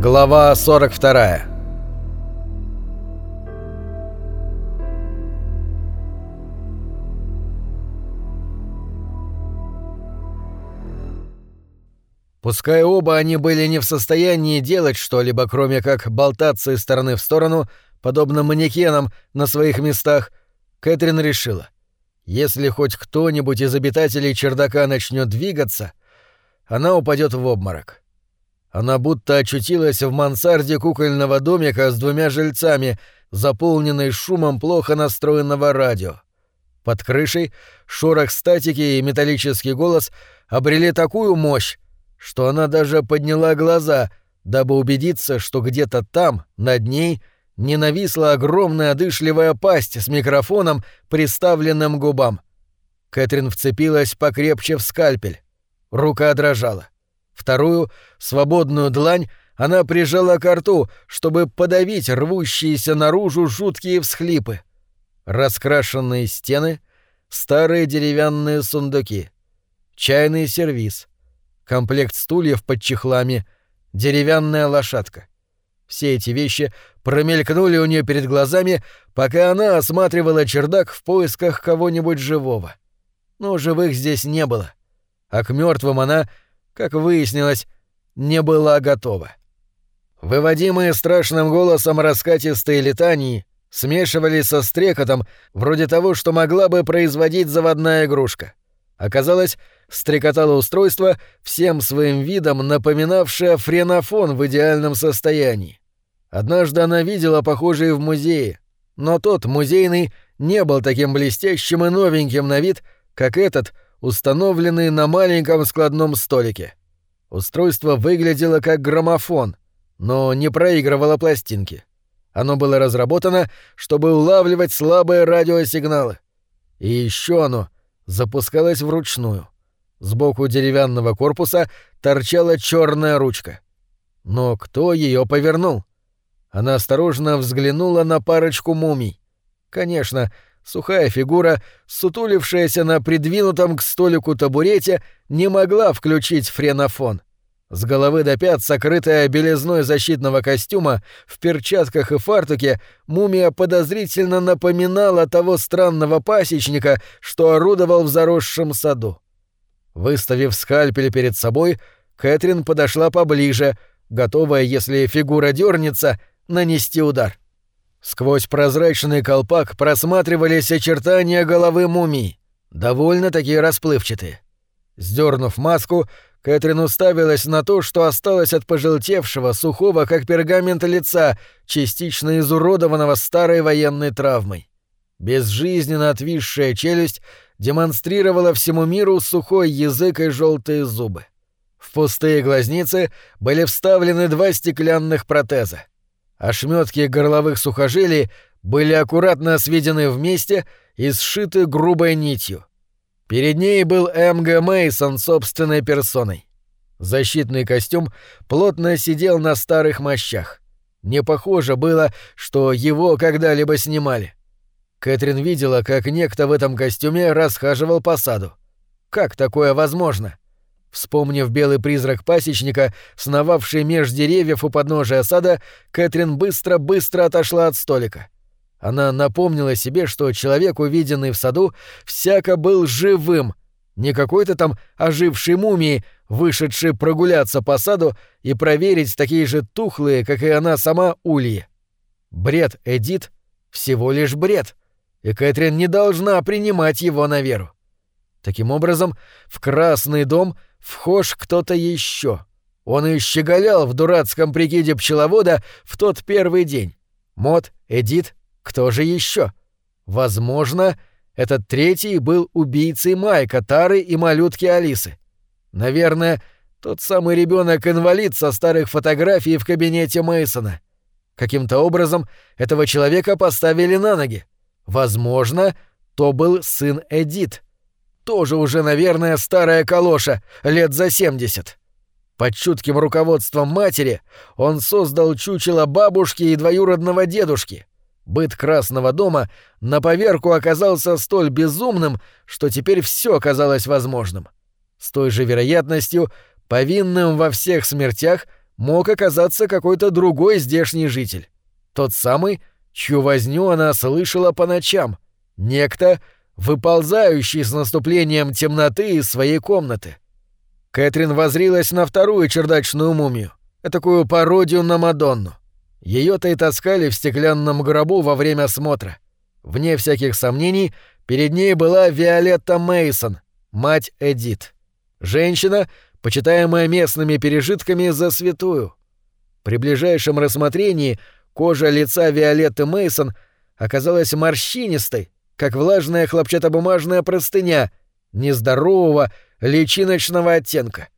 Глава 42 Пускай оба они были не в состоянии делать что-либо, кроме как болтаться из стороны в сторону, подобно манекенам на своих местах, Кэтрин решила. Если хоть кто-нибудь из обитателей чердака начнет двигаться, она упадет в обморок. Она будто очутилась в мансарде кукольного домика с двумя жильцами, заполненной шумом плохо настроенного радио. Под крышей шорох статики и металлический голос обрели такую мощь, что она даже подняла глаза, дабы убедиться, что где-то там, над ней, не нависла огромная дышливая пасть с микрофоном, приставленным к губам. Кэтрин вцепилась покрепче в скальпель. Рука дрожала. Вторую, свободную длань, она прижала к рту, чтобы подавить рвущиеся наружу жуткие всхлипы. Раскрашенные стены, старые деревянные сундуки, чайный сервиз, комплект стульев под чехлами, деревянная лошадка. Все эти вещи промелькнули у нее перед глазами, пока она осматривала чердак в поисках кого-нибудь живого. Но живых здесь не было. А к мертвым она как выяснилось, не была готова. Выводимые страшным голосом раскатистые летании смешивались со стрекотом, вроде того, что могла бы производить заводная игрушка. Оказалось, стрекотало устройство, всем своим видом напоминавшее френофон в идеальном состоянии. Однажды она видела похожие в музее, но тот, музейный, не был таким блестящим и новеньким на вид, как этот — установленный на маленьком складном столике. Устройство выглядело как граммофон, но не проигрывало пластинки. Оно было разработано, чтобы улавливать слабые радиосигналы. И еще оно запускалось вручную. Сбоку деревянного корпуса торчала черная ручка. Но кто ее повернул? Она осторожно взглянула на парочку мумий. Конечно, Сухая фигура, сутулившаяся на придвинутом к столику табурете, не могла включить френофон. С головы до пят, сокрытая белизной защитного костюма, в перчатках и фартуке, мумия подозрительно напоминала того странного пасечника, что орудовал в заросшем саду. Выставив скальпель перед собой, Кэтрин подошла поближе, готовая, если фигура дернется, нанести удар. Сквозь прозрачный колпак просматривались очертания головы мумии, довольно-таки расплывчатые. Сдернув маску, Кэтрин уставилась на то, что осталось от пожелтевшего, сухого, как пергамент лица, частично изуродованного старой военной травмой. Безжизненно отвисшая челюсть демонстрировала всему миру сухой язык и желтые зубы. В пустые глазницы были вставлены два стеклянных протеза. Ошметки горловых сухожилий были аккуратно сведены вместе и сшиты грубой нитью. Перед ней был М.Г. Мейсон собственной персоной. Защитный костюм плотно сидел на старых мощах. Не похоже было, что его когда-либо снимали. Кэтрин видела, как некто в этом костюме расхаживал по саду. Как такое возможно? Вспомнив белый призрак пасечника, сновавший меж деревьев у подножия сада, Кэтрин быстро-быстро отошла от столика. Она напомнила себе, что человек, увиденный в саду, всяко был живым, не какой-то там ожившей мумией, вышедшей прогуляться по саду и проверить такие же тухлые, как и она сама, ульи. Бред Эдит — всего лишь бред, и Кэтрин не должна принимать его на веру. Таким образом, в Красный дом — вхож кто-то еще. Он и щеголял в дурацком прикиде пчеловода в тот первый день. Мод, Эдит, кто же еще? Возможно, этот третий был убийцей Майка, Тары и малютки Алисы. Наверное, тот самый ребенок инвалид со старых фотографий в кабинете Мейсона. Каким-то образом этого человека поставили на ноги. Возможно, то был сын Эдит тоже уже, наверное, старая калоша, лет за 70. Под чутким руководством матери он создал чучело бабушки и двоюродного дедушки. Быт Красного дома на поверку оказался столь безумным, что теперь все казалось возможным. С той же вероятностью, повинным во всех смертях, мог оказаться какой-то другой здешний житель. Тот самый, чью возню она слышала по ночам. Некто, выползающий с наступлением темноты из своей комнаты. Кэтрин возрилась на вторую чердачную мумию, такую пародию на Мадонну. Ее-то и таскали в стеклянном гробу во время осмотра. Вне всяких сомнений, перед ней была Виолетта Мейсон, мать Эдит. Женщина, почитаемая местными пережитками за святую. При ближайшем рассмотрении кожа лица Виолетты Мейсон оказалась морщинистой, как влажная хлопчатобумажная простыня, нездорового, личиночного оттенка.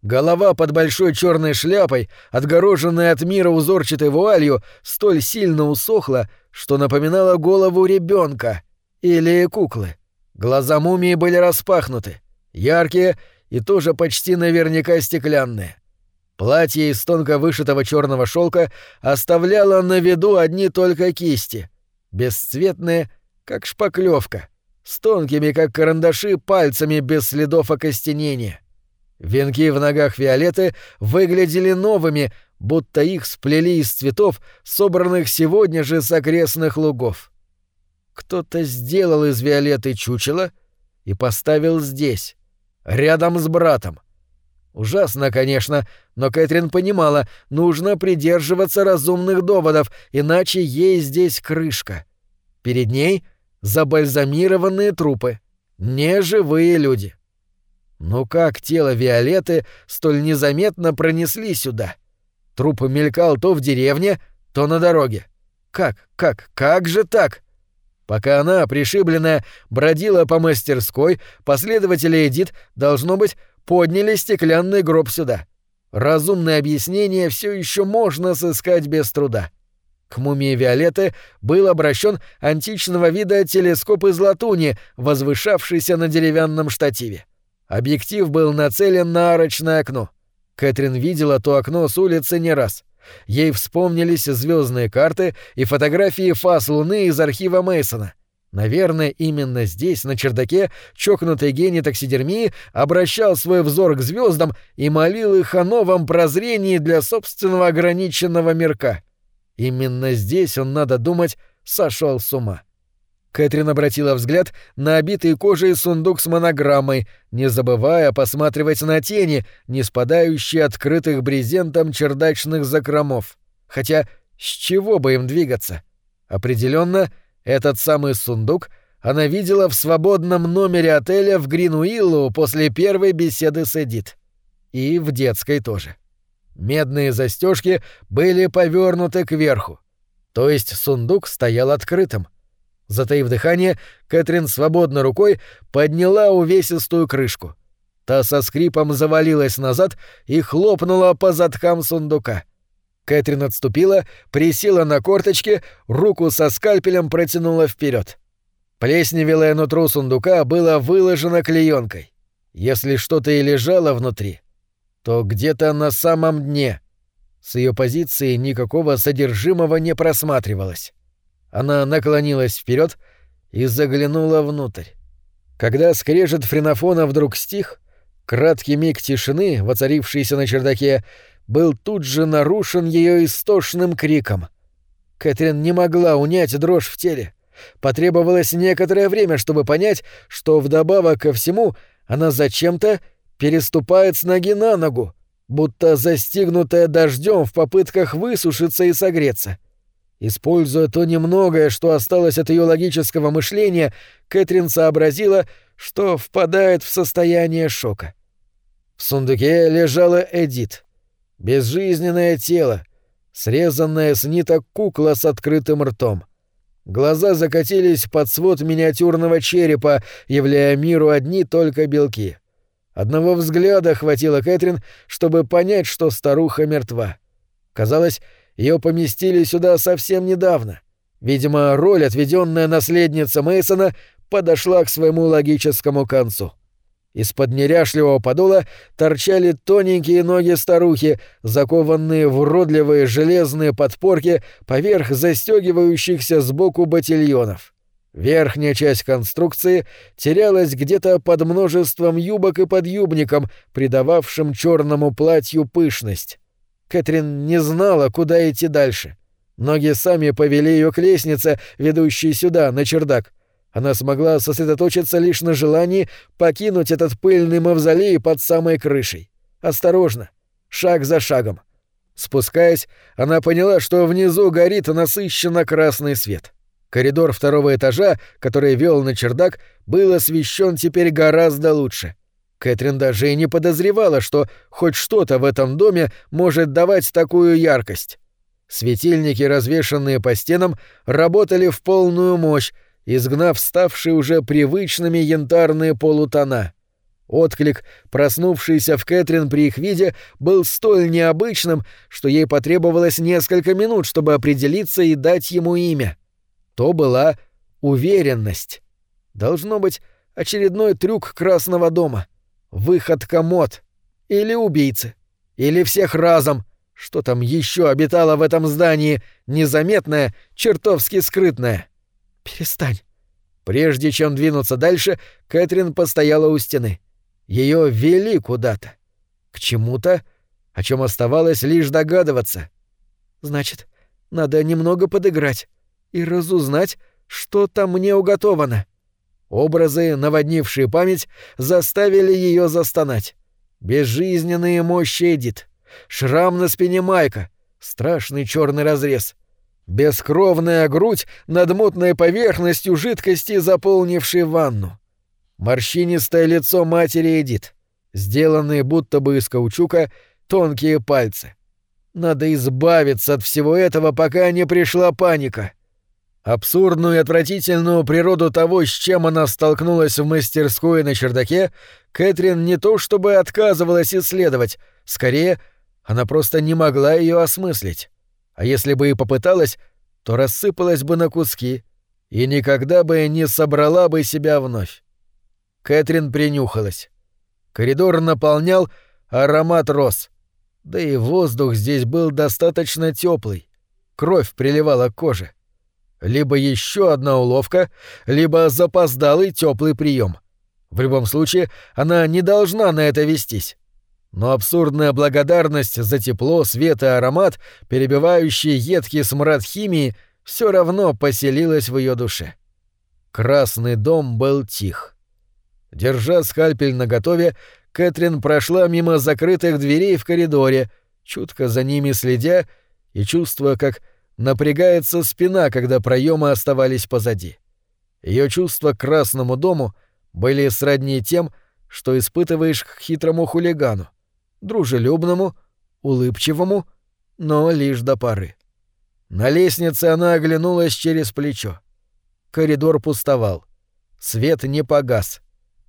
Голова под большой черной шляпой, отгороженная от мира узорчатой вуалью, столь сильно усохла, что напоминала голову ребенка или куклы. Глаза мумии были распахнуты, яркие и тоже почти наверняка стеклянные. Платье из тонко вышитого черного шелка оставляло на виду одни только кисти, бесцветные, как шпаклевка, с тонкими, как карандаши, пальцами без следов окостенения. Венки в ногах Виолетты выглядели новыми, будто их сплели из цветов, собранных сегодня же с окрестных лугов. Кто-то сделал из Виолетты чучело и поставил здесь, рядом с братом. Ужасно, конечно, но Кэтрин понимала, нужно придерживаться разумных доводов, иначе ей здесь крышка. Перед ней забальзамированные трупы, неживые люди. Но как тело Виолетты столь незаметно пронесли сюда? Труп мелькал то в деревне, то на дороге. Как, как, как же так? Пока она, пришибленная, бродила по мастерской, последователи Эдит, должно быть, подняли стеклянный гроб сюда. Разумное объяснение все еще можно сыскать без труда. К мумии Виолетты был обращен античного вида телескоп из латуни, возвышавшийся на деревянном штативе. Объектив был нацелен на арочное окно. Кэтрин видела то окно с улицы не раз. Ей вспомнились звездные карты и фотографии фаз Луны из архива Мейсона. Наверное, именно здесь, на чердаке, чокнутый гений таксидермии обращал свой взор к звездам и молил их о новом прозрении для собственного ограниченного мирка. Именно здесь он, надо думать, сошел с ума. Кэтрин обратила взгляд на обитый кожей сундук с монограммой, не забывая посматривать на тени, не спадающие открытых брезентом чердачных закромов. Хотя с чего бы им двигаться? Определенно, этот самый сундук она видела в свободном номере отеля в Гринуиллу после первой беседы с Эдит. И в детской тоже. Медные застежки были повернуты кверху. То есть сундук стоял открытым. — Затаив дыхание, Кэтрин свободной рукой подняла увесистую крышку. Та со скрипом завалилась назад и хлопнула по задкам сундука. Кэтрин отступила, присела на корточки, руку со скальпелем протянула вперед. Плесневелое нутро сундука было выложено клеенкой. Если что-то и лежало внутри, то где-то на самом дне. С ее позиции никакого содержимого не просматривалось. Она наклонилась вперед и заглянула внутрь. Когда скрежет френофона вдруг стих, краткий миг тишины, воцарившийся на чердаке, был тут же нарушен ее истошным криком. Кэтрин не могла унять дрожь в теле. Потребовалось некоторое время, чтобы понять, что вдобавок ко всему она зачем-то переступает с ноги на ногу, будто застигнутая дождем в попытках высушиться и согреться. — Используя то немногое, что осталось от ее логического мышления, Кэтрин сообразила, что впадает в состояние шока. В сундуке лежала Эдит. Безжизненное тело, срезанная с ниток кукла с открытым ртом. Глаза закатились под свод миниатюрного черепа, являя миру одни только белки. Одного взгляда хватило Кэтрин, чтобы понять, что старуха мертва. Казалось, ее поместили сюда совсем недавно. Видимо, роль, отведенная наследница Мейсона, подошла к своему логическому концу. Из-под неряшливого подола торчали тоненькие ноги старухи, закованные в уродливые железные подпорки поверх застегивающихся сбоку ботильонов. Верхняя часть конструкции терялась где-то под множеством юбок и подъюбником, придававшим черному платью пышность. Кэтрин не знала, куда идти дальше. Ноги сами повели ее к лестнице, ведущей сюда, на чердак. Она смогла сосредоточиться лишь на желании покинуть этот пыльный мавзолей под самой крышей. Осторожно, шаг за шагом. Спускаясь, она поняла, что внизу горит насыщенно красный свет. Коридор второго этажа, который вел на чердак, был освещен теперь гораздо лучше. Кэтрин даже и не подозревала, что хоть что-то в этом доме может давать такую яркость. Светильники, развешанные по стенам, работали в полную мощь, изгнав ставшие уже привычными янтарные полутона. Отклик, проснувшийся в Кэтрин при их виде, был столь необычным, что ей потребовалось несколько минут, чтобы определиться и дать ему имя. То была уверенность. Должно быть, очередной трюк Красного дома — Выход комод. Или убийцы. Или всех разом. Что там еще обитало в этом здании, незаметное, чертовски скрытное? Перестань. Прежде чем двинуться дальше, Кэтрин постояла у стены. Ее вели куда-то. К чему-то, о чем оставалось лишь догадываться. Значит, надо немного подыграть и разузнать, что там мне уготовано. Образы, наводнившие память, заставили ее застонать. Безжизненные мощи Эдит. Шрам на спине Майка. Страшный черный разрез. Бескровная грудь над мутной поверхностью жидкости, заполнившей ванну. Морщинистое лицо матери Эдит. Сделанные будто бы из каучука тонкие пальцы. Надо избавиться от всего этого, пока не пришла паника. — Абсурдную и отвратительную природу того, с чем она столкнулась в мастерской на чердаке, Кэтрин не то чтобы отказывалась исследовать, скорее, она просто не могла ее осмыслить. А если бы и попыталась, то рассыпалась бы на куски и никогда бы не собрала бы себя вновь. Кэтрин принюхалась. Коридор наполнял аромат роз. Да и воздух здесь был достаточно теплый. Кровь приливала к коже. — либо еще одна уловка, либо запоздалый теплый прием. В любом случае, она не должна на это вестись. Но абсурдная благодарность за тепло, свет и аромат, перебивающий едкий смрад химии, все равно поселилась в ее душе. Красный дом был тих. Держа скальпель наготове, Кэтрин прошла мимо закрытых дверей в коридоре, чутко за ними следя и чувствуя, как Напрягается спина, когда проемы оставались позади. Ее чувства к Красному дому были сродни тем, что испытываешь к хитрому хулигану, дружелюбному, улыбчивому, но лишь до поры. На лестнице она оглянулась через плечо. Коридор пустовал. Свет не погас.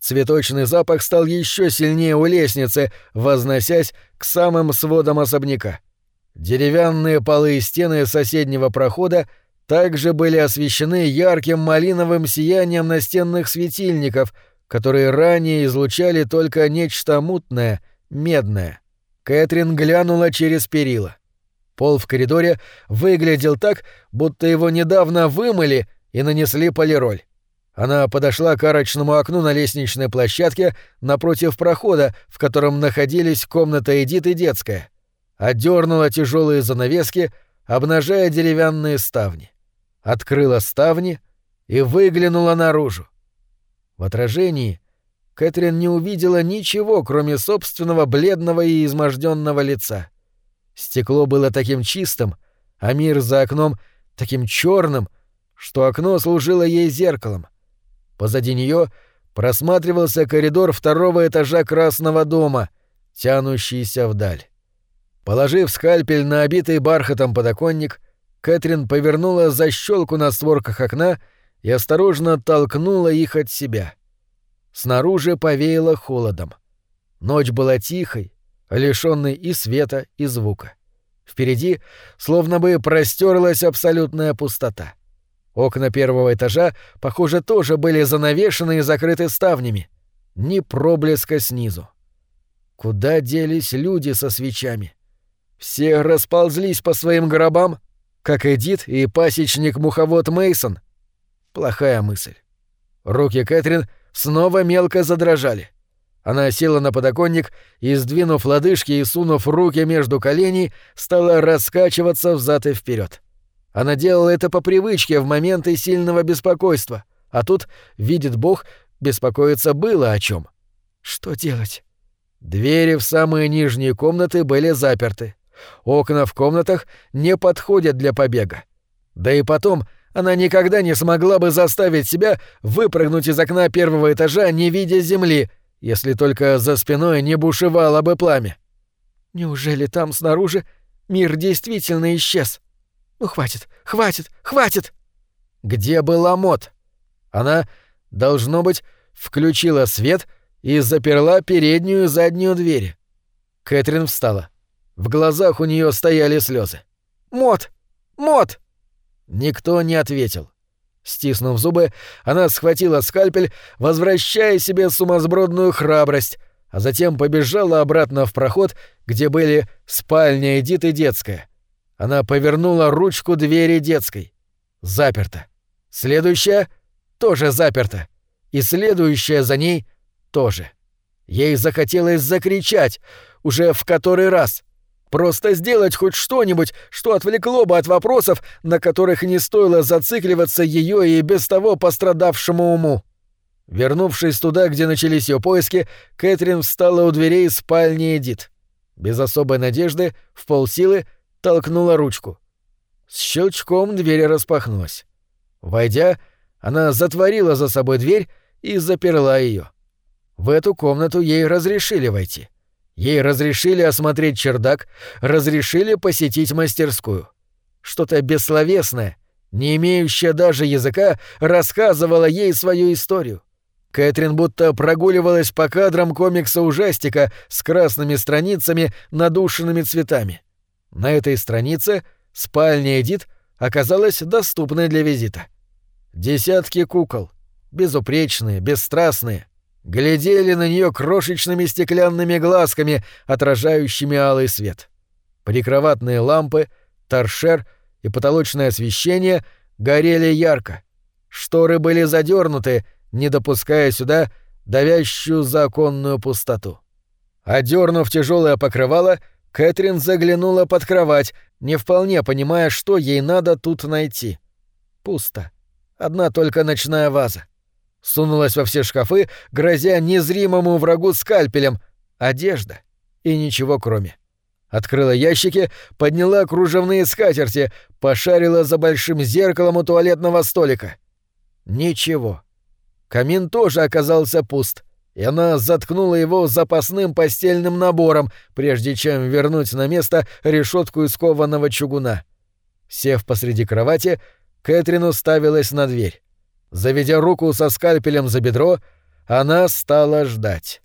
Цветочный запах стал еще сильнее у лестницы, возносясь к самым сводам особняка. Деревянные полы и стены соседнего прохода также были освещены ярким малиновым сиянием настенных светильников, которые ранее излучали только нечто мутное, медное. Кэтрин глянула через перила. Пол в коридоре выглядел так, будто его недавно вымыли и нанесли полироль. Она подошла к арочному окну на лестничной площадке напротив прохода, в котором находились комната Эдит и детская отдернула тяжелые занавески, обнажая деревянные ставни. Открыла ставни и выглянула наружу. В отражении Кэтрин не увидела ничего, кроме собственного бледного и изможденного лица. Стекло было таким чистым, а мир за окном таким черным, что окно служило ей зеркалом. Позади нее просматривался коридор второго этажа Красного дома, тянущийся вдаль. Положив скальпель на обитый бархатом подоконник, Кэтрин повернула защелку на створках окна и осторожно толкнула их от себя. Снаружи повеяло холодом. Ночь была тихой, лишённой и света, и звука. Впереди словно бы простерлась абсолютная пустота. Окна первого этажа, похоже, тоже были занавешены и закрыты ставнями. Ни проблеска снизу. Куда делись люди со свечами? — все расползлись по своим гробам, как Эдит и пасечник-муховод Мейсон. Плохая мысль. Руки Кэтрин снова мелко задрожали. Она села на подоконник и, сдвинув лодыжки и сунув руки между коленей, стала раскачиваться взад и вперед. Она делала это по привычке в моменты сильного беспокойства, а тут, видит Бог, беспокоиться было о чем. Что делать? Двери в самые нижние комнаты были заперты. Окна в комнатах не подходят для побега. Да и потом, она никогда не смогла бы заставить себя выпрыгнуть из окна первого этажа, не видя земли, если только за спиной не бушевало бы пламя. Неужели там снаружи мир действительно исчез? Ну хватит, хватит, хватит! Где была Мот? Она, должно быть, включила свет и заперла переднюю и заднюю двери. Кэтрин встала. В глазах у нее стояли слезы. «Мот! Мот!» Никто не ответил. Стиснув зубы, она схватила скальпель, возвращая себе сумасбродную храбрость, а затем побежала обратно в проход, где были спальня Эдит и детская. Она повернула ручку двери детской. Заперта. Следующая тоже заперта. И следующая за ней тоже. Ей захотелось закричать, уже в который раз — Просто сделать хоть что-нибудь, что отвлекло бы от вопросов, на которых не стоило зацикливаться ее и без того пострадавшему уму. Вернувшись туда, где начались ее поиски, Кэтрин встала у дверей спальни Эдит. Без особой надежды, в полсилы, толкнула ручку. С щелчком дверь распахнулась. Войдя, она затворила за собой дверь и заперла ее. В эту комнату ей разрешили войти. Ей разрешили осмотреть чердак, разрешили посетить мастерскую. Что-то бессловесное, не имеющее даже языка, рассказывало ей свою историю. Кэтрин будто прогуливалась по кадрам комикса-ужастика с красными страницами, надушенными цветами. На этой странице спальня Эдит оказалась доступной для визита. Десятки кукол, безупречные, бесстрастные, глядели на нее крошечными стеклянными глазками, отражающими алый свет. Прикроватные лампы, торшер и потолочное освещение горели ярко. Шторы были задернуты, не допуская сюда давящую законную пустоту. Одернув тяжелое покрывало, Кэтрин заглянула под кровать, не вполне понимая, что ей надо тут найти. Пусто. Одна только ночная ваза сунулась во все шкафы, грозя незримому врагу скальпелем. Одежда. И ничего кроме. Открыла ящики, подняла кружевные скатерти, пошарила за большим зеркалом у туалетного столика. Ничего. Камин тоже оказался пуст, и она заткнула его запасным постельным набором, прежде чем вернуть на место решетку из кованого чугуна. Сев посреди кровати, Кэтрин уставилась на дверь. Заведя руку со скальпелем за бедро, она стала ждать.